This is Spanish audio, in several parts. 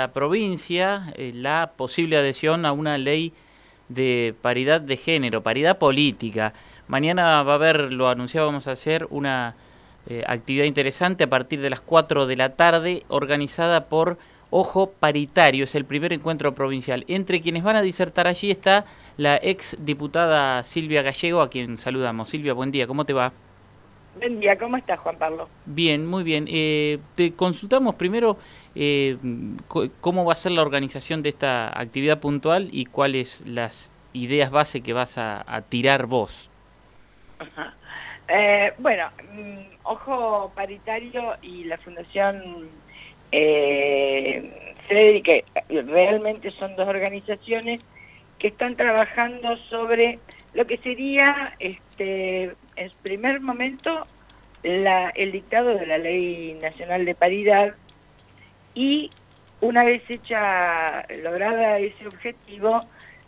la provincia eh, la posible adhesión a una ley de paridad de género, paridad política. Mañana va a haber, lo anunciábamos ayer, una eh, actividad interesante a partir de las 4 de la tarde, organizada por Ojo Paritario, es el primer encuentro provincial. Entre quienes van a disertar allí está la ex diputada Silvia Gallego, a quien saludamos. Silvia, buen día, ¿cómo te va? Buen día, ¿cómo estás, Juan Pablo? Bien, muy bien. Eh, te consultamos primero eh, cómo va a ser la organización de esta actividad puntual y cuáles las ideas base que vas a, tirar vos. Eh, bueno, mm, Ojo Paritario y la Fundación eh, que realmente son dos organizaciones que están trabajando sobre lo que sería este, en primer momento el dictado de la Ley Nacional de Paridad y una vez hecha, lograda ese objetivo,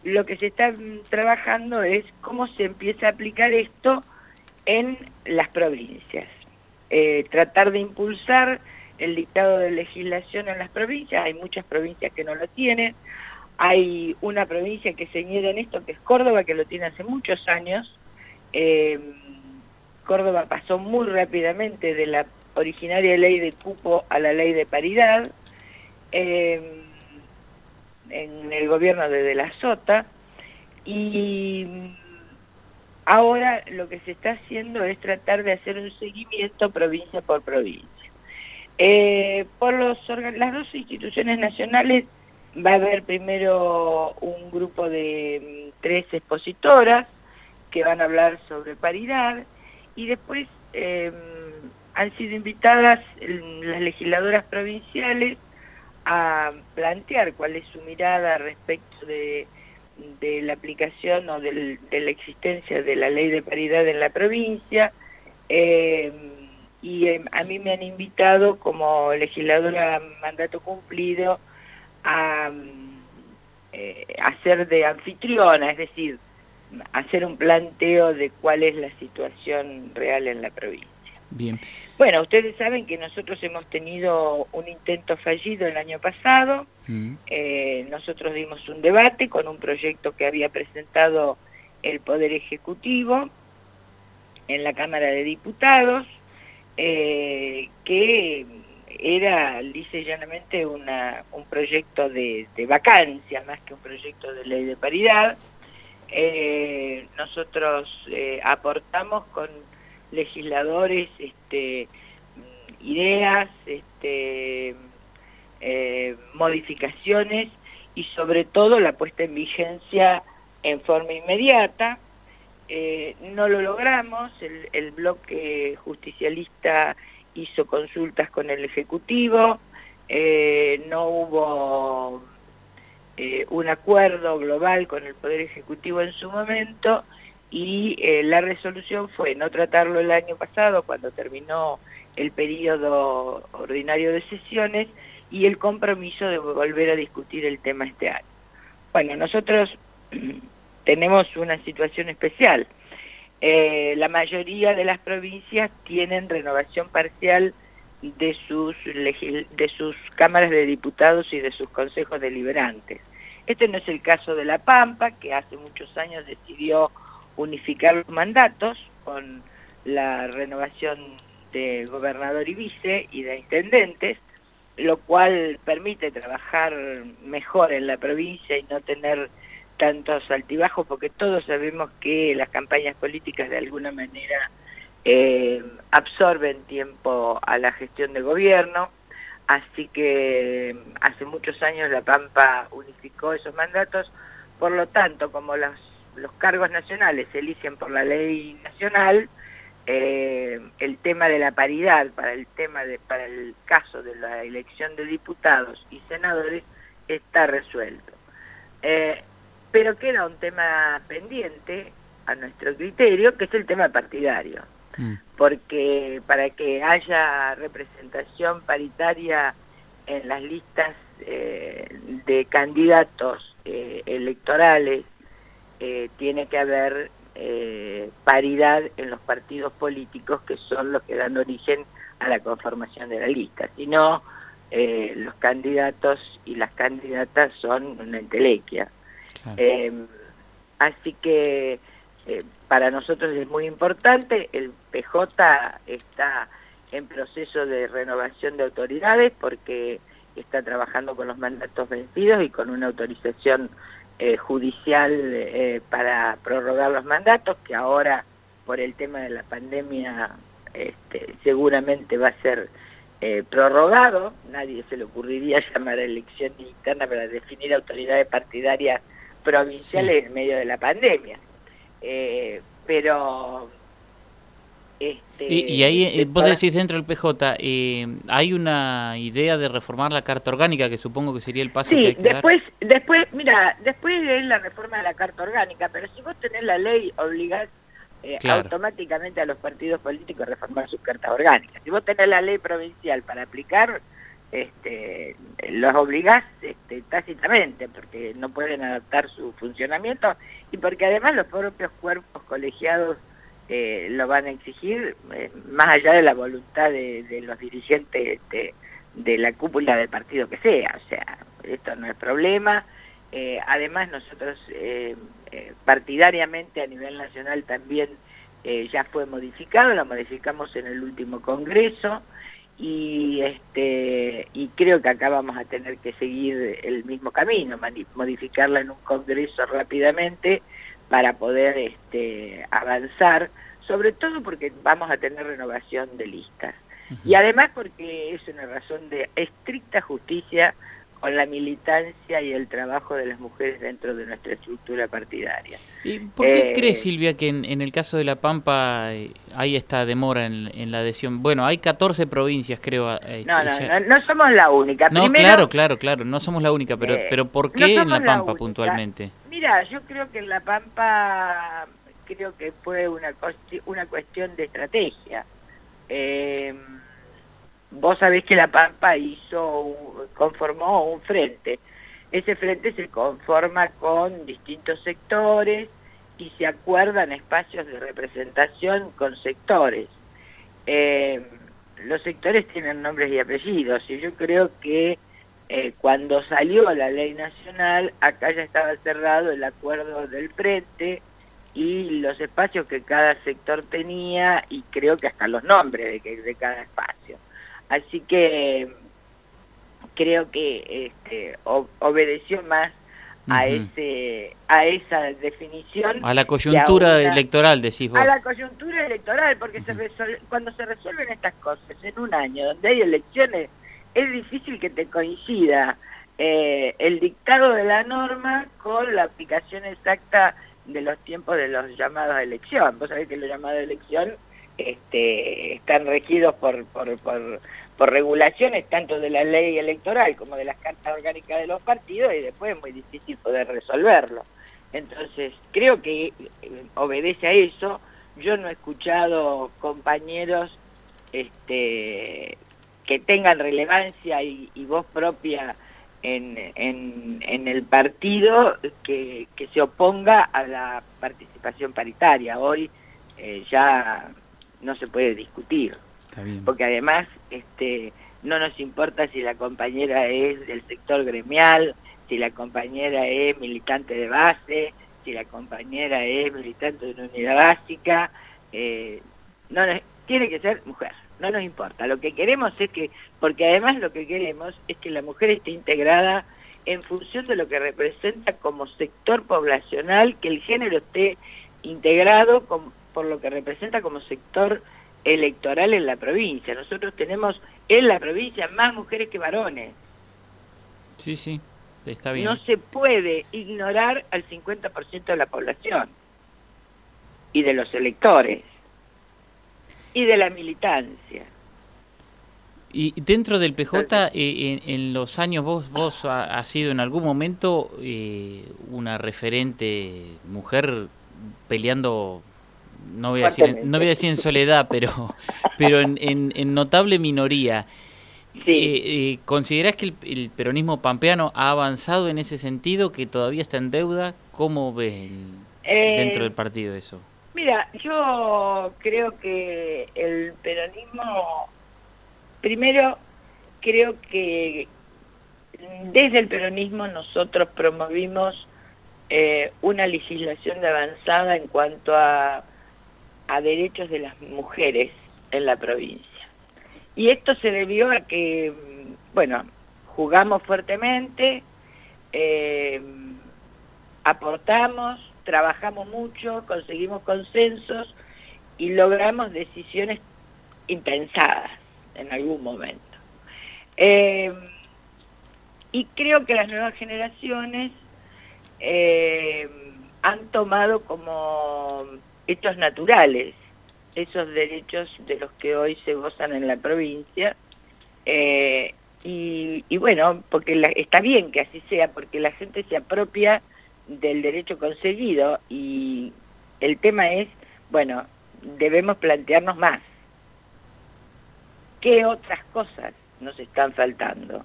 lo que se está trabajando es cómo se empieza a aplicar esto en las provincias. Eh, tratar de impulsar el dictado de legislación en las provincias, hay muchas provincias que no lo tienen, hay una provincia que se niega en esto, que es Córdoba, que lo tiene hace muchos años, eh, Córdoba pasó muy rápidamente de la originaria ley de cupo a la ley de paridad, em, en el gobierno de De la Sota, y ahora lo que se está haciendo es tratar de hacer un seguimiento provincia por provincia. Eh, por los, las dos instituciones nacionales va a haber primero un grupo de mm, tres expositoras que van a hablar sobre paridad, y después em, han sido invitadas las legisladoras provinciales a plantear cuál es su mirada respecto de, la aplicación o de la existencia de la ley de paridad en la provincia. Em, y em, a mí me han invitado como legisladora mandato cumplido a eh, hacer de anfitriona, es decir, hacer un planteo de cuál es la situación real en la provincia. Bien. Bueno, ustedes saben que nosotros hemos tenido un intento fallido el año pasado. Mm. Eh, nosotros dimos un debate con un proyecto que había presentado el Poder Ejecutivo en la Cámara de Diputados, eh, que era, dice llanamente, una, un proyecto de vacancia más que un proyecto de ley de paridad. Eh, nosotros eh, aportamos con legisladores este, ideas, este, eh, modificaciones y sobre todo la puesta en vigencia en forma inmediata. no lo logramos, el, el, bloque justicialista hizo consultas con el Ejecutivo, no hubo eh, un acuerdo global con el Poder Ejecutivo en su momento y eh, la resolución fue no tratarlo el año pasado cuando terminó el periodo ordinario de sesiones y el compromiso de volver a discutir el tema este año. Bueno, nosotros tenemos una situación especial. Eh, la mayoría de las provincias tienen renovación parcial de sus, de sus cámaras de diputados y de sus consejos deliberantes. Este no es el caso de La Pampa, que hace muchos años decidió unificar los mandatos con la renovación de gobernador y vice y de intendentes, lo cual permite trabajar mejor en la provincia y no tener tantos altibajos, porque todos sabemos que las campañas políticas de alguna manera eh, absorben tiempo a la gestión de gobierno, así que hace muchos años La Pampa unificó esos mandatos, por lo tanto, como los, cargos nacionales se eligen por la ley nacional, eh, el tema de la paridad para el, tema de, para el caso de la elección de diputados y senadores está resuelto. Eh, pero queda un tema pendiente a nuestro criterio, que es el tema partidario. Mm. porque para que haya representación paritaria en las listas eh, de candidatos eh, electorales, eh, tiene que haber paridad en los partidos políticos que son los que dan origen a la conformación de la lista. Si no, los candidatos y las candidatas son una entelequia. Em, así que eh, para nosotros es muy importante, el PJ está en proceso de renovación de autoridades porque está trabajando con los mandatos vencidos y con una autorización eh, judicial eh, para prorrogar los mandatos, que ahora por el tema de la pandemia este, seguramente va a ser prorrogado, nadie se le ocurriría llamar a elección interna para definir autoridades partidarias provinciales en medio de la pandemia. pero este, y, ahí, eh, vos decís dentro del PJ, eh, ¿hay una idea de reformar la Carta Orgánica, que supongo que sería el paso que hay que después, después, mira, después es la reforma de la Carta Orgánica, pero si vos tenés la ley, obligás eh, automáticamente a los partidos políticos a reformar sus cartas orgánicas. Si vos tenés la ley provincial para aplicar, este, los obligás este, tácitamente, porque no pueden adaptar su funcionamiento y porque además los propios cuerpos colegiados eh, lo van a exigir, eh, más allá de la voluntad de, los dirigentes de, la cúpula del partido que sea. O sea, esto no es problema. Eh, además, nosotros partidariamente a nivel nacional también ya fue modificado, lo modificamos en el último congreso y, este, y creo que acá vamos a tener que seguir el mismo camino, modificarla en un congreso rápidamente para poder este, avanzar, sobre todo porque vamos a tener renovación de listas. Y además porque es una razón de estricta justicia con la militancia y el trabajo de las mujeres dentro de nuestra estructura partidaria. ¿Y por qué eh, cree Silvia que en, el caso de La Pampa eh, hay esta demora en, la adhesión? Bueno, hay 14 provincias creo. Eh, no, no, no, somos la única. No, claro, claro, claro, no somos la única, pero, pero ¿por qué en La Pampa puntualmente? Mira, yo creo que en La Pampa creo que fue una, una cuestión de estrategia. Eh, vos sabés que La Pampa hizo, conformó un frente. Ese frente se conforma con distintos sectores y se acuerdan espacios de representación con sectores. Eh, los sectores tienen nombres y apellidos y yo creo que eh, cuando salió la ley nacional, acá ya estaba cerrado el acuerdo del frente y los espacios que cada sector tenía y creo que hasta los nombres de, de cada espacio. Así que creo que este, obedeció más a ese a esa definición a la coyuntura electoral decís vos. A la coyuntura electoral porque cuando se resuelven estas cosas en un año donde hay elecciones es difícil que te coincida eh, el dictado de la norma con la aplicación exacta de los tiempos de los llamados a elección. Vos sabés que los llamados a elección este, están regidos por, regulaciones tanto de la ley electoral como de las cartas orgánicas de los partidos y después es muy difícil poder resolverlo. Entonces, creo que eh, obedece a eso. Yo no he escuchado compañeros este, que tengan relevancia y, voz propia en, en, el partido que, se oponga a la participación paritaria. Hoy eh, ya no se puede discutir, porque además este, no nos importa si la compañera es del sector gremial, si la compañera es militante de base, si la compañera es militante de una unidad básica, eh, no, tiene que ser mujer no nos importa. Lo que queremos es que, porque además lo que queremos es que la mujer esté integrada en función de lo que representa como sector poblacional, que el género esté integrado por lo que representa como sector electoral en la provincia. Nosotros tenemos en la provincia más mujeres que varones. Sí, sí, está bien. No se puede ignorar al 50% de la población y de los electores y de la militancia. Y dentro del PJ, eh, en, los años vos vos has sido en algún momento eh, una referente mujer peleando, no voy a decir, no voy a decir en soledad, pero, pero en, en, notable minoría. Eh, ¿Considerás que el, peronismo pampeano ha avanzado en ese sentido, que todavía está en deuda? ¿Cómo ves dentro del partido eso? Mira, yo creo que el peronismo, primero, creo que desde el peronismo nosotros promovimos eh, una legislación de avanzada en cuanto a, derechos de las mujeres en la provincia. Y esto se debió a que, bueno, jugamos fuertemente, eh, aportamos, trabajamos mucho, conseguimos consensos y logramos decisiones impensadas en algún momento. Eh, y creo que las nuevas generaciones eh, han tomado como hechos naturales esos derechos de los que hoy se gozan en la provincia. Eh, y, bueno, porque está bien que así sea, porque la gente se apropia del derecho conseguido y el tema es, bueno, debemos plantearnos más. ¿Qué otras cosas nos están faltando?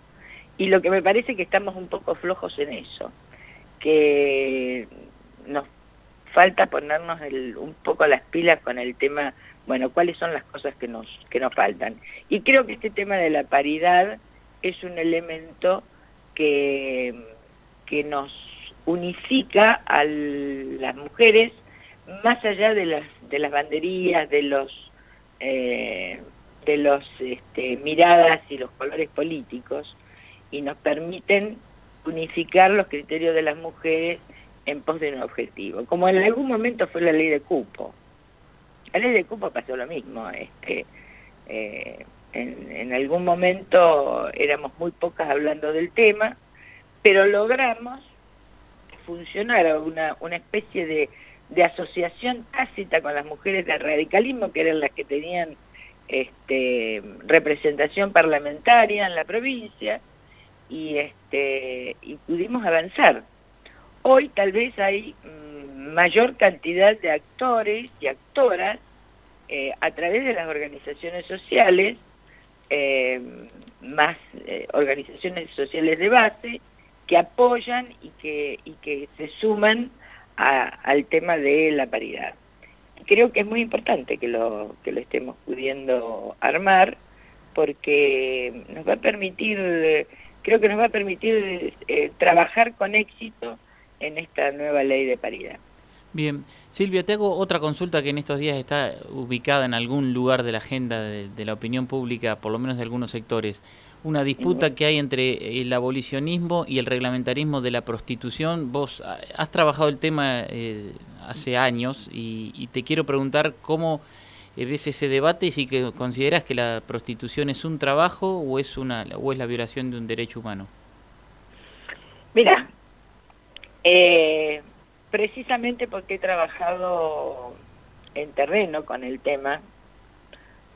Y lo que me parece que estamos un poco flojos en eso, que nos falta ponernos un poco las pilas con el tema, bueno, cuáles son las cosas que nos, que nos faltan. Y creo que este tema de la paridad es un elemento que, que nos unifica a las mujeres más allá de las, de las banderías, de los, eh, de los este, miradas y los colores políticos, y nos permiten unificar los criterios de las mujeres en pos de un objetivo, como en algún momento fue la ley de cupo. La ley de cupo pasó lo mismo, este, en, algún momento éramos muy pocas hablando del tema, pero logramos funcionar una, una especie de, de asociación tácita con las mujeres del radicalismo, que eran las que tenían este, representación parlamentaria en la provincia, y, este, y pudimos avanzar. Hoy tal vez hay mm, mayor cantidad de actores y actoras eh, a través de las organizaciones sociales, eh, más eh, organizaciones sociales de base, que apoyan y que, se suman al tema de la paridad. Creo que es muy importante que lo, que lo estemos pudiendo armar porque nos va a permitir creo que nos va a permitir trabajar con éxito en esta nueva ley de paridad. Bien, Silvia, te hago otra consulta que en estos días está ubicada en algún lugar de la agenda de, la opinión pública, por lo menos de algunos sectores. Una disputa que hay entre el abolicionismo y el reglamentarismo de la prostitución. Vos has trabajado el tema eh, hace años y te quiero preguntar cómo eh, ves ese debate y si que consideras que la prostitución es un trabajo o es una o es la violación de un derecho humano. Mira, eh, precisamente porque he trabajado en terreno con el tema,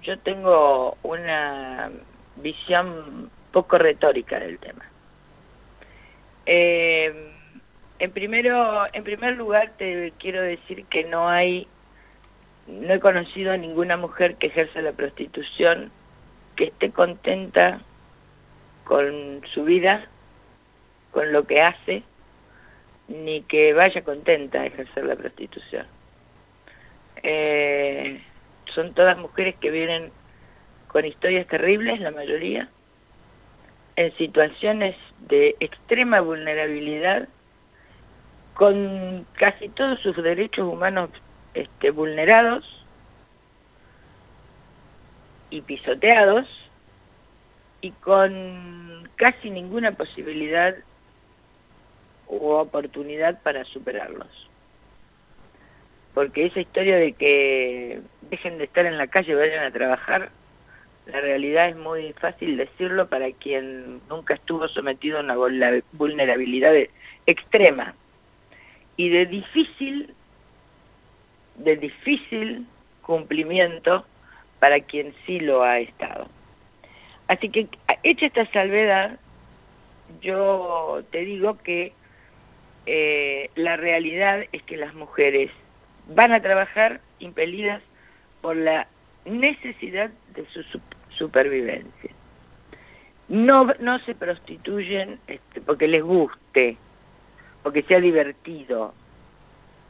yo tengo una visión poco retórica del tema. Eh, en, primero, en primer lugar te quiero decir que no hay no he conocido a ninguna mujer que ejerza la prostitución que esté contenta con su vida, con lo que hace, ni que vaya contenta a ejercer la prostitución. Eh, son todas mujeres que vienen con historias terribles, la mayoría, en situaciones de extrema vulnerabilidad, con casi todos sus derechos humanos este, vulnerados y pisoteados y con casi ninguna posibilidad u oportunidad para superarlos. Porque esa historia de que dejen de estar en la calle y vayan a trabajar, la realidad es muy fácil decirlo para quien nunca estuvo sometido a una vulnerabilidad extrema y de difícil de difícil cumplimiento para quien sí lo ha estado. Así que, hecha esta salvedad, yo te digo que eh, la realidad es que las mujeres van a trabajar impelidas por la necesidad de su supervivencia. No, no se prostituyen este, porque les guste, porque sea divertido.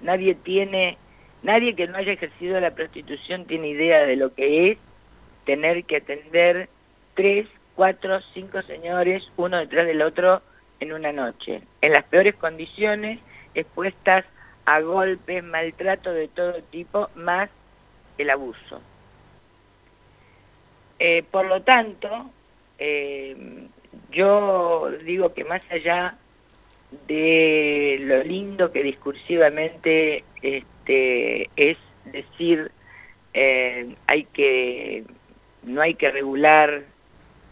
Nadie tiene Nadie que no haya ejercido la prostitución tiene idea de lo que es tener que atender tres, cuatro, cinco señores, uno detrás del otro en una noche, en las peores condiciones, expuestas a golpes, maltrato de todo tipo, más el abuso. Eh, por lo tanto, eh, yo digo que más allá de lo lindo que discursivamente este, es decir eh, hay que no hay que regular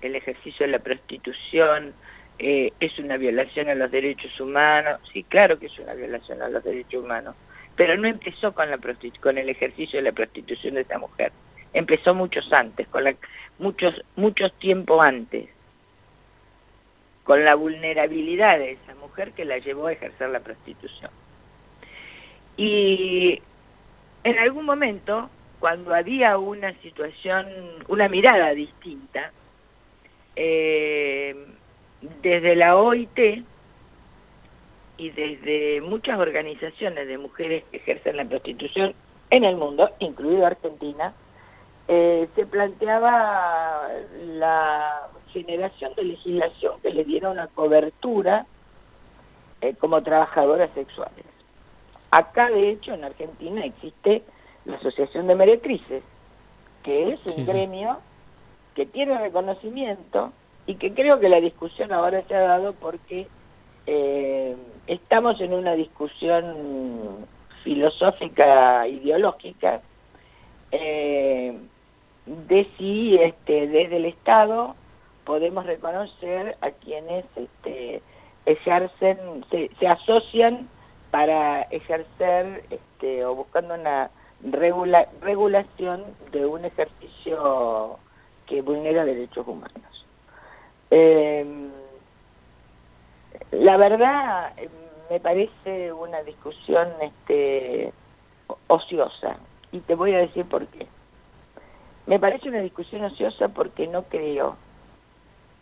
el ejercicio de la prostitución, eh, es una violación a los derechos humanos, sí, claro que es una violación a los derechos humanos, pero no empezó con, la con el ejercicio de la prostitución de esta mujer, empezó muchos antes, con la, muchos, muchos tiempos antes, con la vulnerabilidad de esa mujer que la llevó a ejercer la prostitución. Y en algún momento, cuando había una situación, una mirada distinta, eh, desde la OIT y desde muchas organizaciones de mujeres que ejercen la prostitución en el mundo, incluido Argentina, eh, se planteaba la generación de legislación que le diera una cobertura eh, como trabajadoras sexuales. Acá, de hecho, en Argentina existe la Asociación de Meretrices, que es un gremio que tiene reconocimiento y que creo que la discusión ahora se ha dado porque eh, estamos en una discusión filosófica, ideológica, eh, de si este, desde el Estado podemos reconocer a quienes este, ejercen, se, asocian para ejercer este, o buscando una regulación de un ejercicio que vulnera derechos humanos. Em, la verdad me parece una discusión este, ociosa y te voy a decir por qué. Me parece una discusión ociosa porque no creo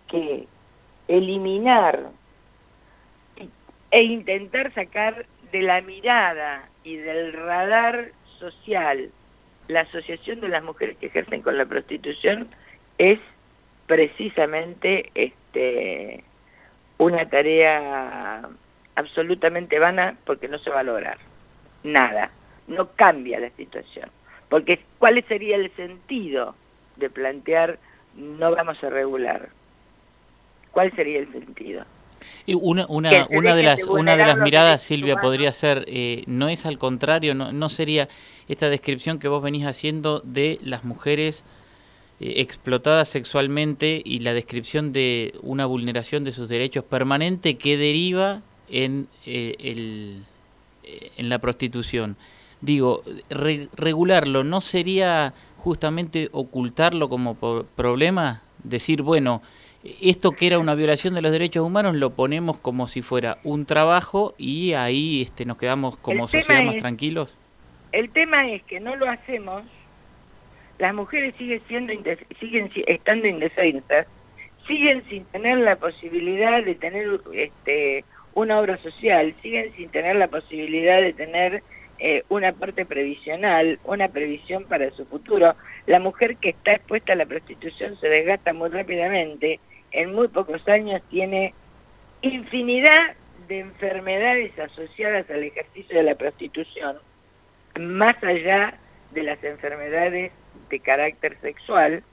que eliminar e intentar sacar de la mirada y del radar social la asociación de las mujeres que ejercen con la prostitución es precisamente este, una tarea absolutamente vana porque no se va a lograr nada, no cambia la situación. Porque ¿cuál sería el sentido de plantear no vamos a regular? ¿Cuál sería el sentido? Y una, una, una de las una de las miradas, Silvia, podría ser, eh, no es al contrario, no, no sería esta descripción que vos venís haciendo de las mujeres eh, explotadas sexualmente y la descripción de una vulneración de sus derechos permanente que deriva en, eh, el, en la prostitución. Digo, regularlo no sería justamente ocultarlo como problema, decir, bueno, esto que era una violación de los derechos humanos lo ponemos como si fuera un trabajo y ahí este, nos quedamos como sociedad más tranquilos. El tema es que no lo hacemos, las mujeres siguen, siendo, siguen estando indefensas, siguen sin tener la posibilidad de tener este, una obra social, siguen sin tener la posibilidad de tener eh, una parte previsional, una previsión para su futuro. La mujer que está expuesta a la prostitución se desgasta muy rápidamente en muy pocos años tiene infinidad de enfermedades asociadas al ejercicio de la prostitución, más allá de las enfermedades de carácter sexual,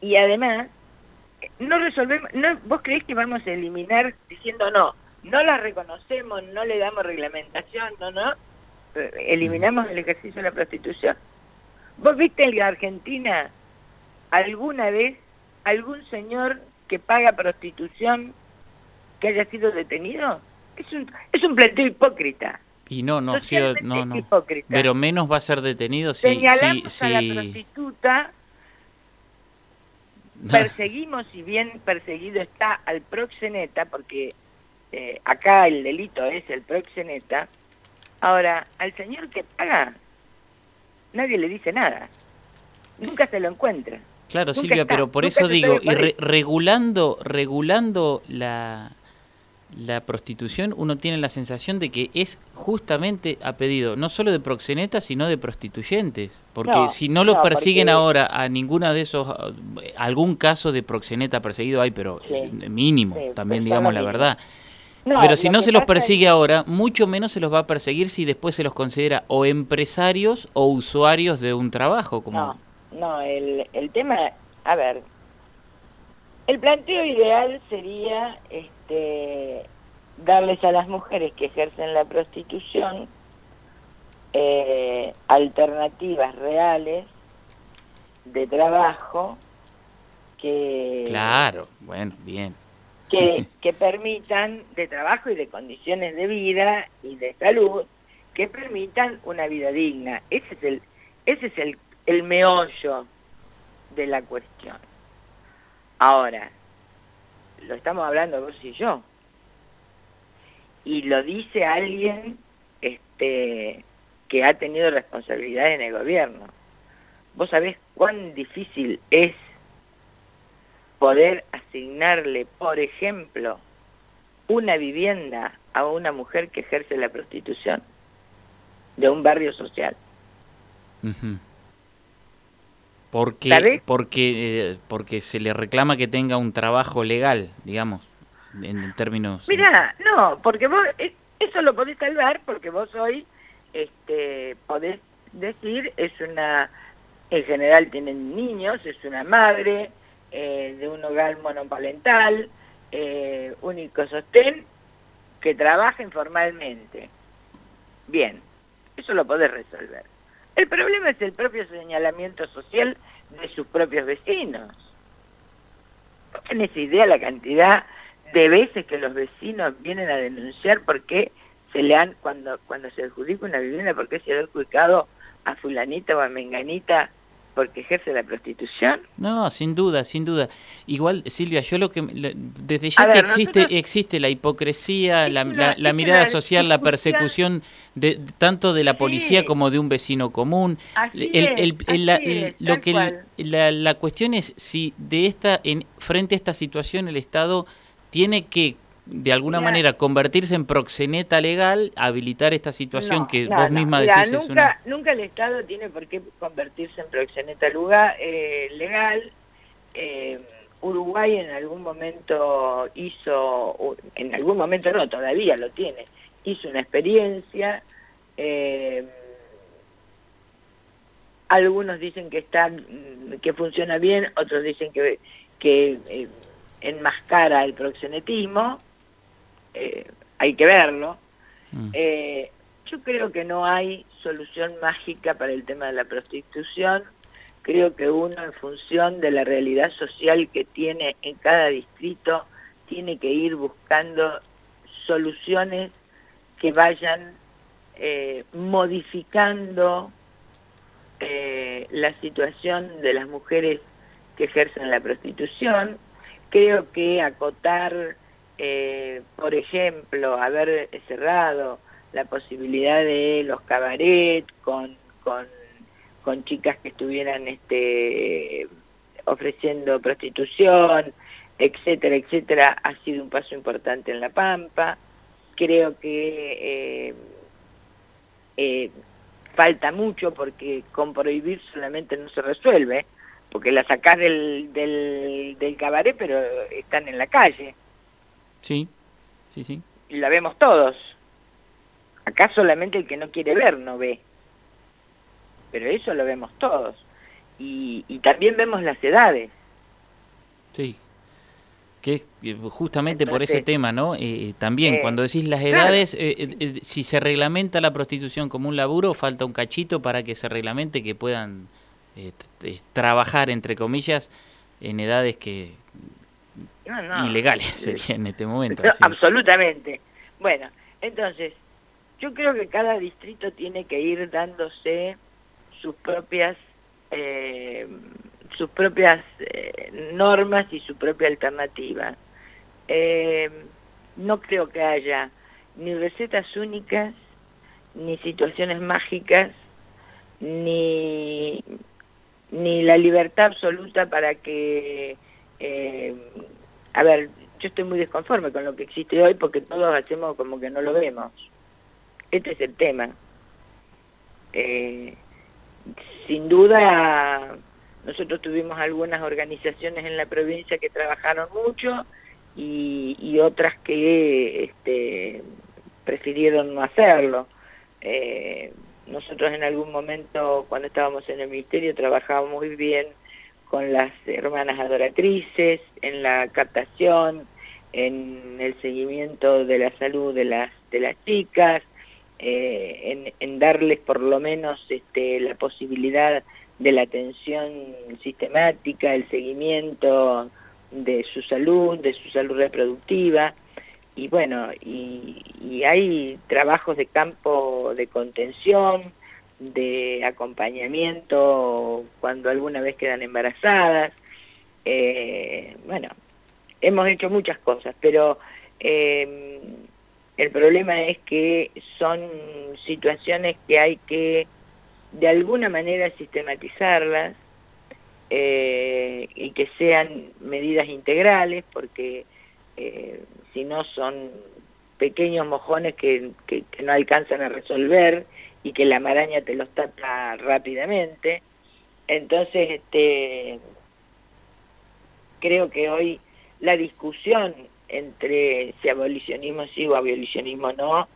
y además, no resolvemos, no, vos creés que vamos a eliminar diciendo no, no la reconocemos, no le damos reglamentación, no, no, eliminamos el ejercicio de la prostitución. ¿Vos viste en la Argentina alguna vez algún señor que paga prostitución que haya sido detenido? Es un, es un planteo hipócrita. Y no, no, sí, no, no. Pero menos va a ser detenido si, Señalamos si, a la prostituta, perseguimos, si bien perseguido está al proxeneta, porque eh, acá el delito es el proxeneta, ahora, al señor que paga, nadie le dice nada. Nunca se lo encuentra. Claro, Silvia, pero por eso digo, y regulando, regulando la, la prostitución uno tiene la sensación de que es justamente a pedido no solo de proxenetas, sino de prostituyentes. Porque si no lo persiguen ahora a ninguna de esos, algún caso de proxeneta perseguido hay, pero mínimo, también digamos la verdad. pero si no se los persigue ahora, mucho menos se los va a perseguir si después se los considera o empresarios o usuarios de un trabajo. Como... No, no el, el tema, a ver, el planteo ideal sería este, darles a las mujeres que ejercen la prostitución eh, alternativas reales de trabajo que... Claro, bueno, bien. Que, que permitan, de trabajo y de condiciones de vida y de salud, que permitan una vida digna. Ese es el, ese es el, el meollo de la cuestión. Ahora, lo estamos hablando vos y yo. Y lo dice alguien este, que ha tenido responsabilidad en el gobierno. Vos sabés cuán difícil es poder asignarle, por ejemplo, una vivienda a una mujer que ejerce la prostitución de un barrio social. Porque, porque, eh, porque se le reclama que tenga un trabajo legal, digamos, en, términos... Mira, no, porque vos, eh, eso lo podés salvar porque vos hoy este, podés decir, es una, en general tienen niños, es una madre eh, de un hogar monoparental, único sostén, que trabaja informalmente. Bien, eso lo podés resolver. El problema es el propio señalamiento social de sus propios vecinos. ¿No tenés idea la cantidad de veces que los vecinos vienen a denunciar porque se le han, cuando, cuando se adjudica una vivienda, porque se ha adjudicado a fulanita o a menganita porque ejerce la prostitución? No, sin duda, sin duda. Igual, Silvia, yo lo que... Desde ya que existe, existe la hipocresía, la, mirada social, la persecución de, tanto de la policía como de un vecino común. lo que la, la cuestión es si de esta, en, frente a esta situación el Estado tiene que de alguna manera convertirse en proxeneta legal, habilitar esta situación que vos misma decís nunca, es una... Nunca el Estado tiene por qué convertirse en proxeneta lugar, eh, legal. Eh, Uruguay en algún momento hizo, en algún momento no, todavía lo tiene, hizo una experiencia. Eh, algunos dicen que está, que funciona bien, otros dicen que, que enmascara el proxenetismo. Eh, hay que verlo. Mm. Eh, yo creo que no hay solución mágica para el tema de la prostitución. Creo que uno, en función de la realidad social que tiene en cada distrito, tiene que ir buscando soluciones que vayan eh, modificando la situación de las mujeres que ejercen la prostitución. Creo que acotar eh, por ejemplo, haber cerrado la posibilidad de los cabaret con, chicas que estuvieran este, ofreciendo prostitución, etcétera, etcétera, ha sido un paso importante en La Pampa. Creo que eh, eh, falta mucho porque con prohibir solamente no se resuelve, porque la sacás del, del, del cabaret pero están en la calle. Sí, sí, sí. Y la vemos todos. Acá solamente el que no quiere ver no ve. Pero eso lo vemos todos. Y, también vemos las edades. Sí. Que justamente por ese tema, ¿no? Eh, eh, también eh, cuando decís las edades, si se reglamenta la prostitución como un laburo, falta un cachito para que se reglamente que puedan trabajar, entre comillas, en edades que, ilegales en este momento. absolutamente. Bueno, entonces, yo creo que cada distrito tiene que ir dándose sus propias eh, sus propias eh, normas y su propia alternativa. Eh, no creo que haya ni recetas únicas, ni situaciones mágicas, ni, ni la libertad absoluta para que a ver, yo estoy muy desconforme con lo que existe hoy porque todos hacemos como que no lo vemos. Este es el tema. Eh, sin duda, nosotros tuvimos algunas organizaciones en la provincia que trabajaron mucho y, otras que este, prefirieron no hacerlo. Eh, nosotros en algún momento, cuando estábamos en el ministerio, trabajábamos muy bien con las hermanas adoratrices, en la captación, en el seguimiento de la salud de las, de las chicas, eh, en, darles por lo menos este, la posibilidad de la atención sistemática, el seguimiento de su salud, de su salud reproductiva, y bueno, y, y hay trabajos de campo de contención, de acompañamiento cuando alguna vez quedan embarazadas. Eh, bueno, hemos hecho muchas cosas, pero eh, el problema es que son situaciones que hay que de alguna manera sistematizarlas eh, y que sean medidas integrales, porque si no son pequeños mojones que no alcanzan a resolver y que la maraña te los tapa rápidamente. Entonces, este, creo que hoy la discusión entre si abolicionismo sí o abolicionismo no,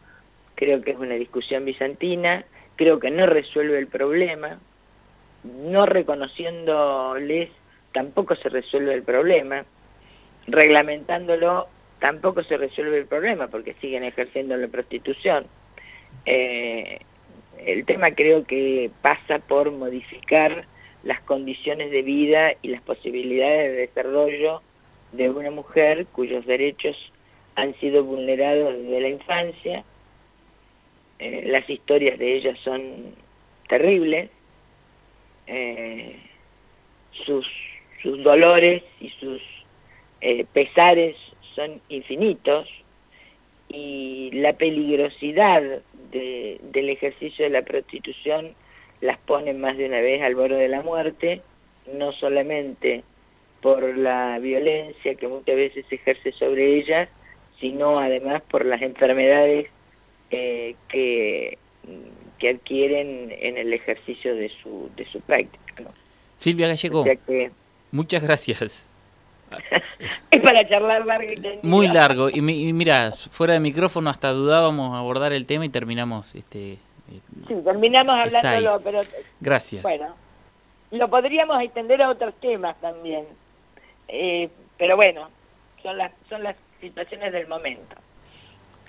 creo que es una discusión bizantina, creo que no resuelve el problema, no reconociéndoles tampoco se resuelve el problema, reglamentándolo tampoco se resuelve el problema porque siguen ejerciendo la prostitución. Eh, el tema creo que pasa por modificar las condiciones de vida y las posibilidades de desarrollo de una mujer cuyos derechos han sido vulnerados desde la infancia. Eh, las historias de ellas son terribles, eh, sus, dolores y sus eh, pesares son infinitos y la peligrosidad del ejercicio de la prostitución las ponen más de una vez al borde de la muerte, no solamente por la violencia que muchas veces se ejerce sobre ellas, sino además por las enfermedades eh, que, que, adquieren en el ejercicio de su, de su práctica. Silvia Gallego, muchas gracias. es para charlar largo y Muy largo. Y, mira, fuera de micrófono hasta dudábamos abordar el tema y terminamos. este Sí, terminamos hablándolo, pero... Gracias. Bueno, lo podríamos extender a otros temas también. Eh, pero bueno, son las, son las situaciones del momento.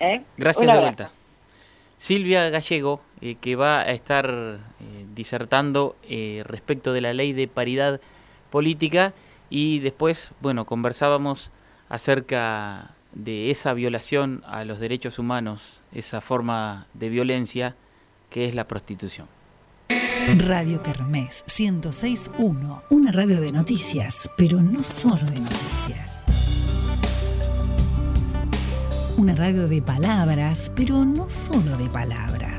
¿Eh? Gracias de vuelta. Silvia Gallego, eh, que va a estar disertando respecto de la ley de paridad política y después, bueno, conversábamos acerca de esa violación a los derechos humanos, esa forma de violencia que es la prostitución. Radio Kermés 106.1, una radio de noticias, pero no solo de noticias. Una radio de palabras, pero no solo de palabras.